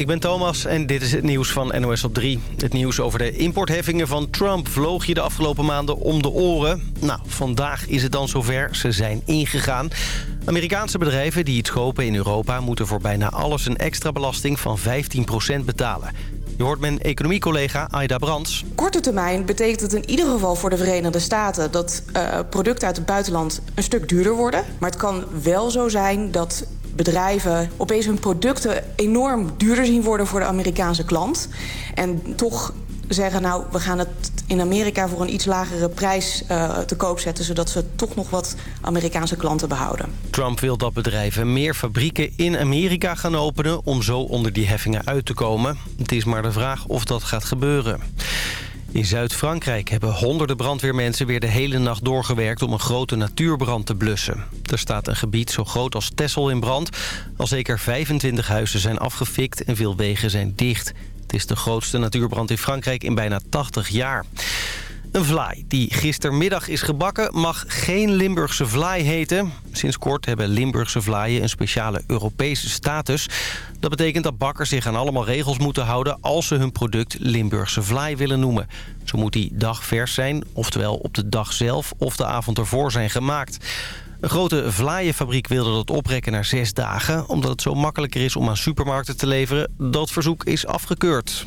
Ik ben Thomas en dit is het nieuws van NOS op 3. Het nieuws over de importheffingen van Trump vloog je de afgelopen maanden om de oren. Nou, vandaag is het dan zover. Ze zijn ingegaan. Amerikaanse bedrijven die iets kopen in Europa... moeten voor bijna alles een extra belasting van 15% betalen. Je hoort mijn economiecollega Aida Brands. Korte termijn betekent het in ieder geval voor de Verenigde Staten... dat uh, producten uit het buitenland een stuk duurder worden. Maar het kan wel zo zijn dat bedrijven opeens hun producten enorm duurder zien worden voor de Amerikaanse klant. En toch zeggen, nou, we gaan het in Amerika voor een iets lagere prijs uh, te koop zetten... zodat ze toch nog wat Amerikaanse klanten behouden. Trump wil dat bedrijven meer fabrieken in Amerika gaan openen... om zo onder die heffingen uit te komen. Het is maar de vraag of dat gaat gebeuren. In Zuid-Frankrijk hebben honderden brandweermensen weer de hele nacht doorgewerkt om een grote natuurbrand te blussen. Er staat een gebied zo groot als Texel in brand. Al zeker 25 huizen zijn afgefikt en veel wegen zijn dicht. Het is de grootste natuurbrand in Frankrijk in bijna 80 jaar. Een vlaai die gistermiddag is gebakken mag geen Limburgse vlaai heten. Sinds kort hebben Limburgse vlaaien een speciale Europese status. Dat betekent dat bakkers zich aan allemaal regels moeten houden... als ze hun product Limburgse vlaai willen noemen. Zo moet die dagvers zijn, oftewel op de dag zelf of de avond ervoor zijn gemaakt. Een grote vlaaienfabriek wilde dat oprekken naar zes dagen... omdat het zo makkelijker is om aan supermarkten te leveren. Dat verzoek is afgekeurd.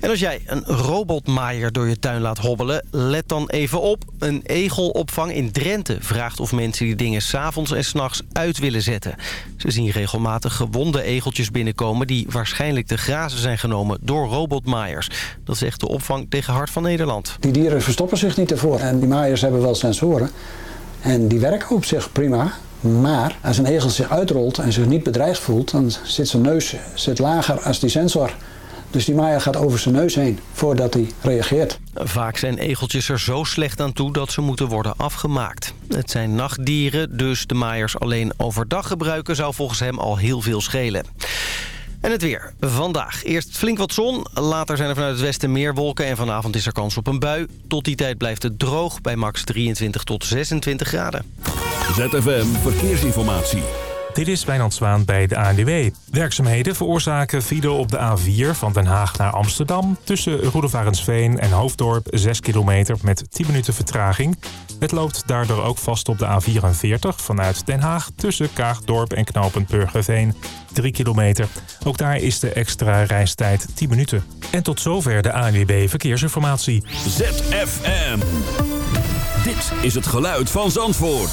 En als jij een robotmaaier door je tuin laat hobbelen, let dan even op. Een egelopvang in Drenthe vraagt of mensen die dingen s'avonds en s'nachts uit willen zetten. Ze zien regelmatig gewonde egeltjes binnenkomen die waarschijnlijk te grazen zijn genomen door robotmaaiers. Dat zegt de opvang tegen Hart van Nederland. Die dieren verstoppen zich niet ervoor en die maaiers hebben wel sensoren. En die werken op zich prima, maar als een egel zich uitrolt en zich niet bedreigd voelt... dan zit zijn neus zit lager als die sensor dus die maaier gaat over zijn neus heen voordat hij reageert. Vaak zijn egeltjes er zo slecht aan toe dat ze moeten worden afgemaakt. Het zijn nachtdieren, dus de maaiers alleen overdag gebruiken... zou volgens hem al heel veel schelen. En het weer. Vandaag eerst flink wat zon. Later zijn er vanuit het westen meer wolken en vanavond is er kans op een bui. Tot die tijd blijft het droog bij max 23 tot 26 graden. ZFM Verkeersinformatie. Dit is Wijnand Zwaan bij de ANWB. Werkzaamheden veroorzaken file op de A4 van Den Haag naar Amsterdam... tussen Roedevarensveen en Hoofddorp 6 kilometer met 10 minuten vertraging. Het loopt daardoor ook vast op de A44 vanuit Den Haag... tussen Kaagdorp en Burgerveen 3 kilometer. Ook daar is de extra reistijd 10 minuten. En tot zover de ANWB Verkeersinformatie. ZFM. Dit is het geluid van Zandvoort.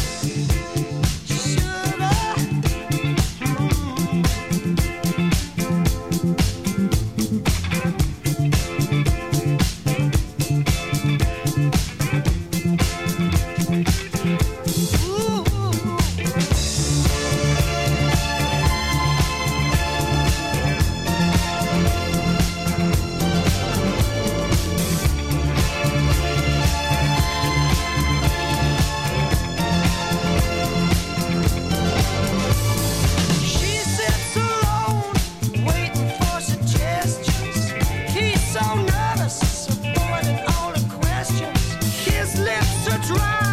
try.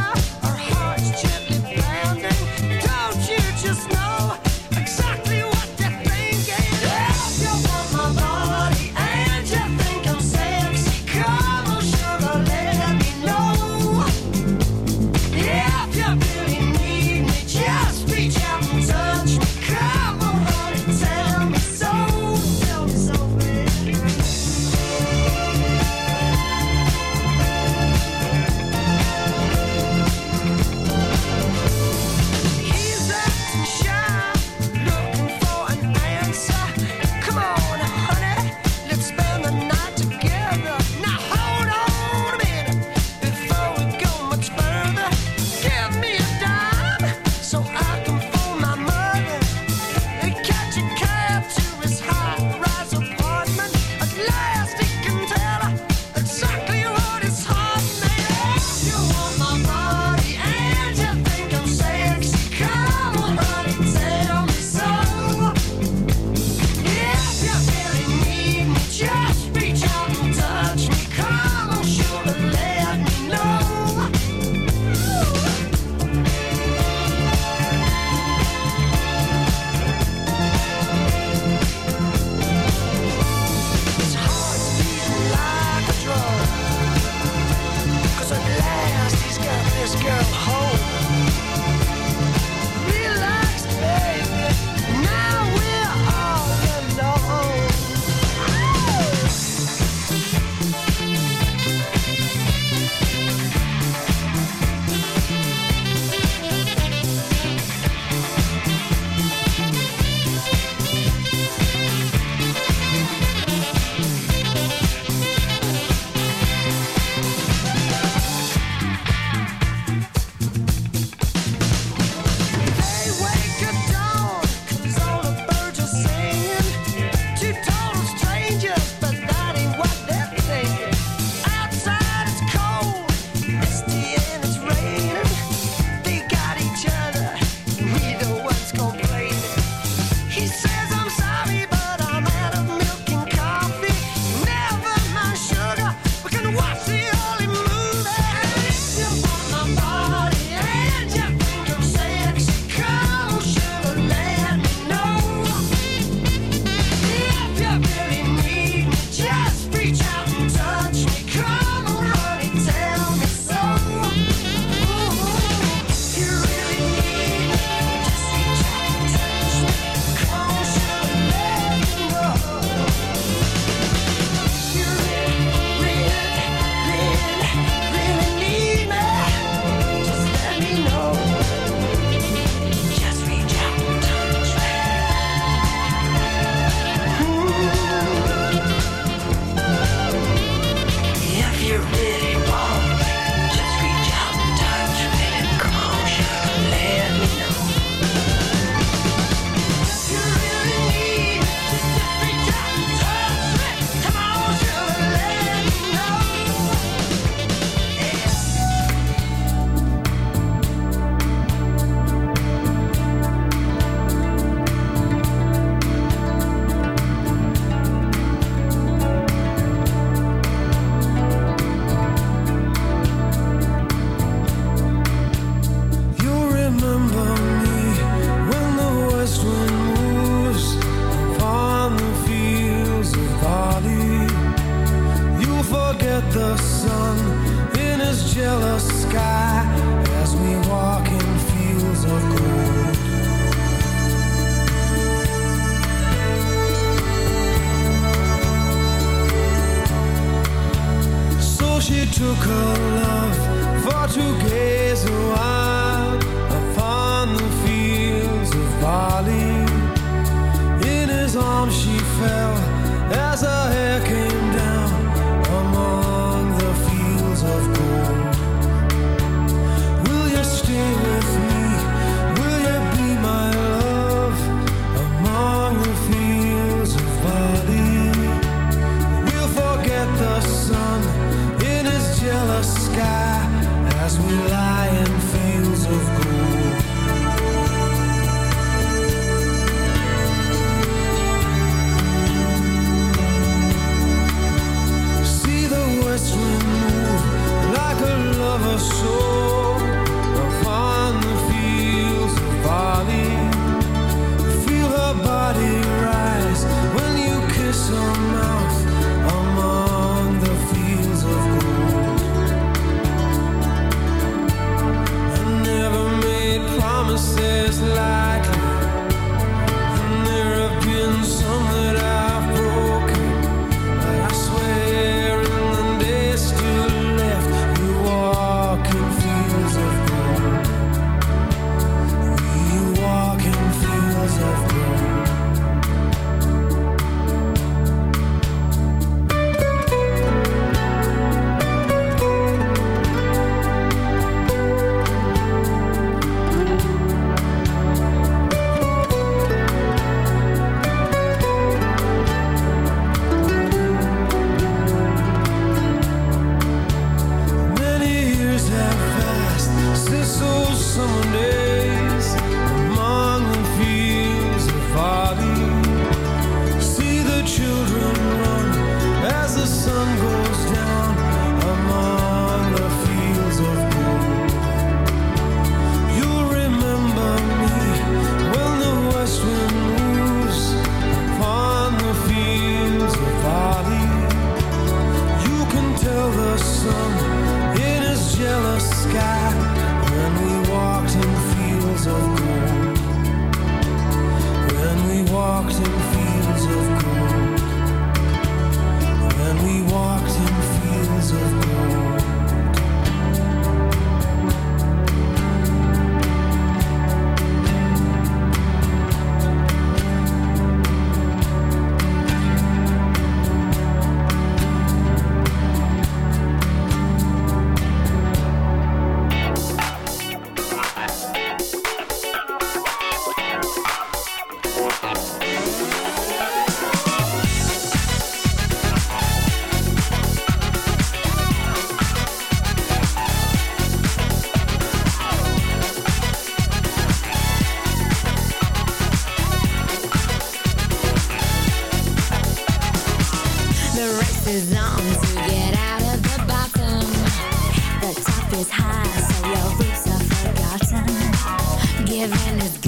living is good.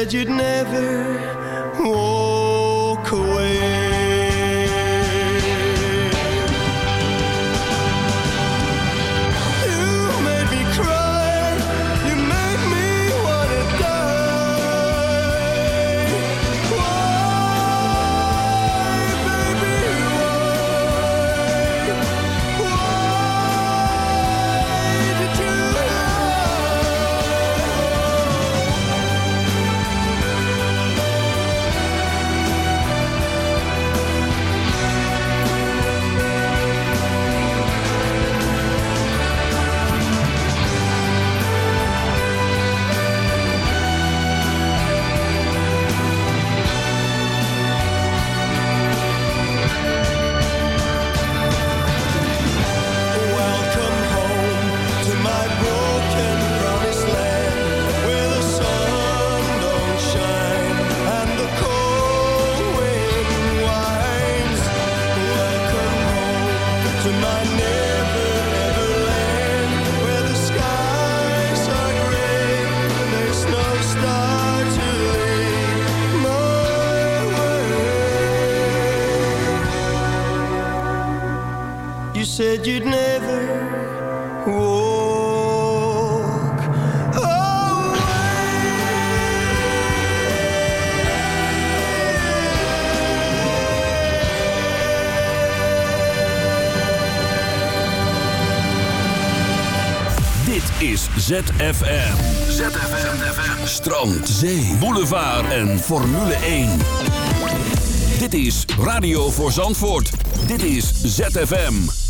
said you'd never said you'd never. Dit is ZFM. ZFM. ZFM. Strand, zee, boulevard en Formule 1. Dit is Radio voor Zandvoort. Dit is ZFM.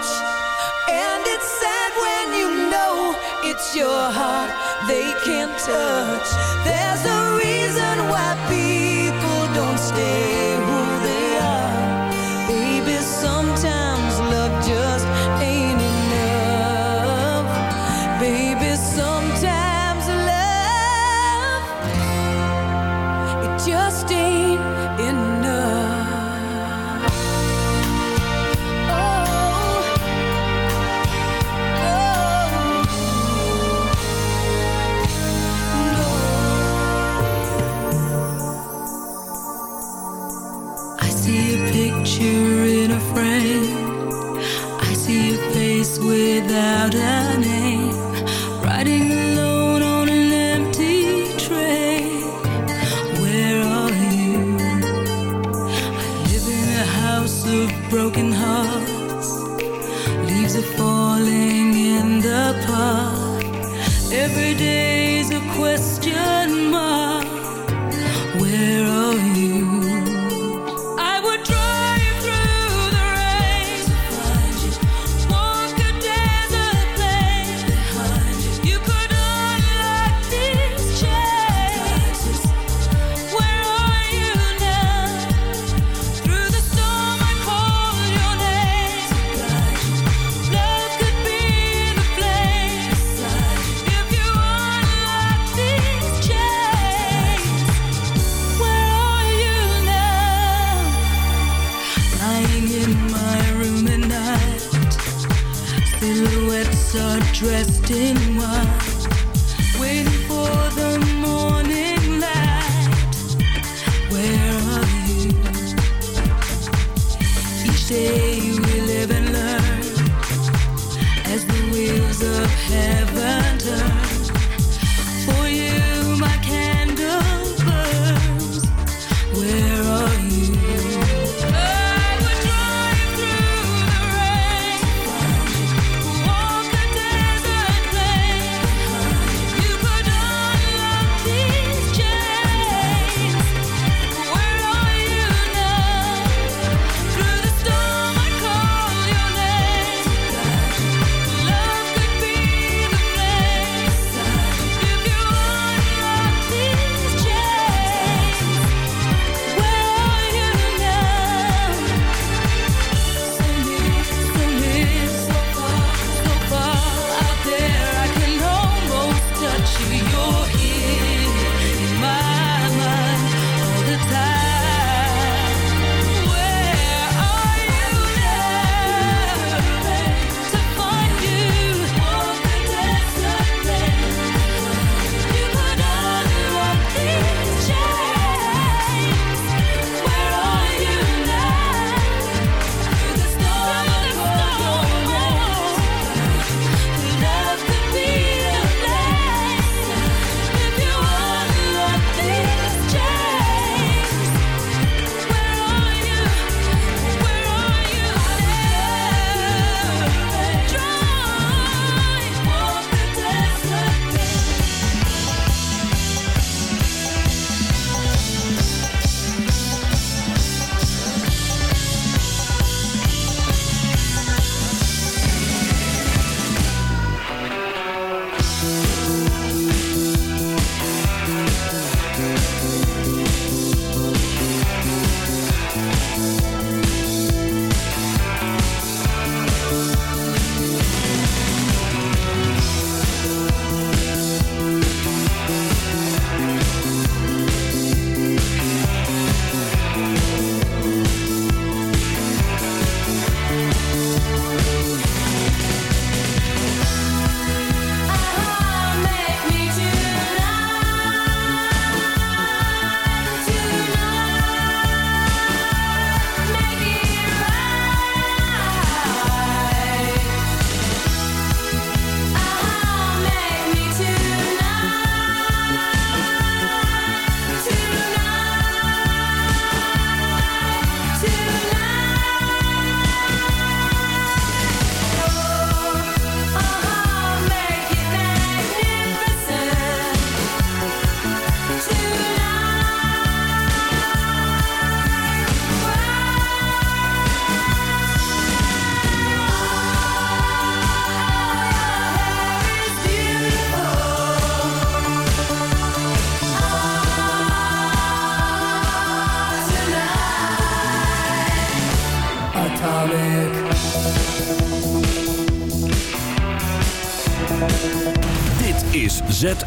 And it's sad when you know it's your heart they can't touch. There's a reason why people don't stay. time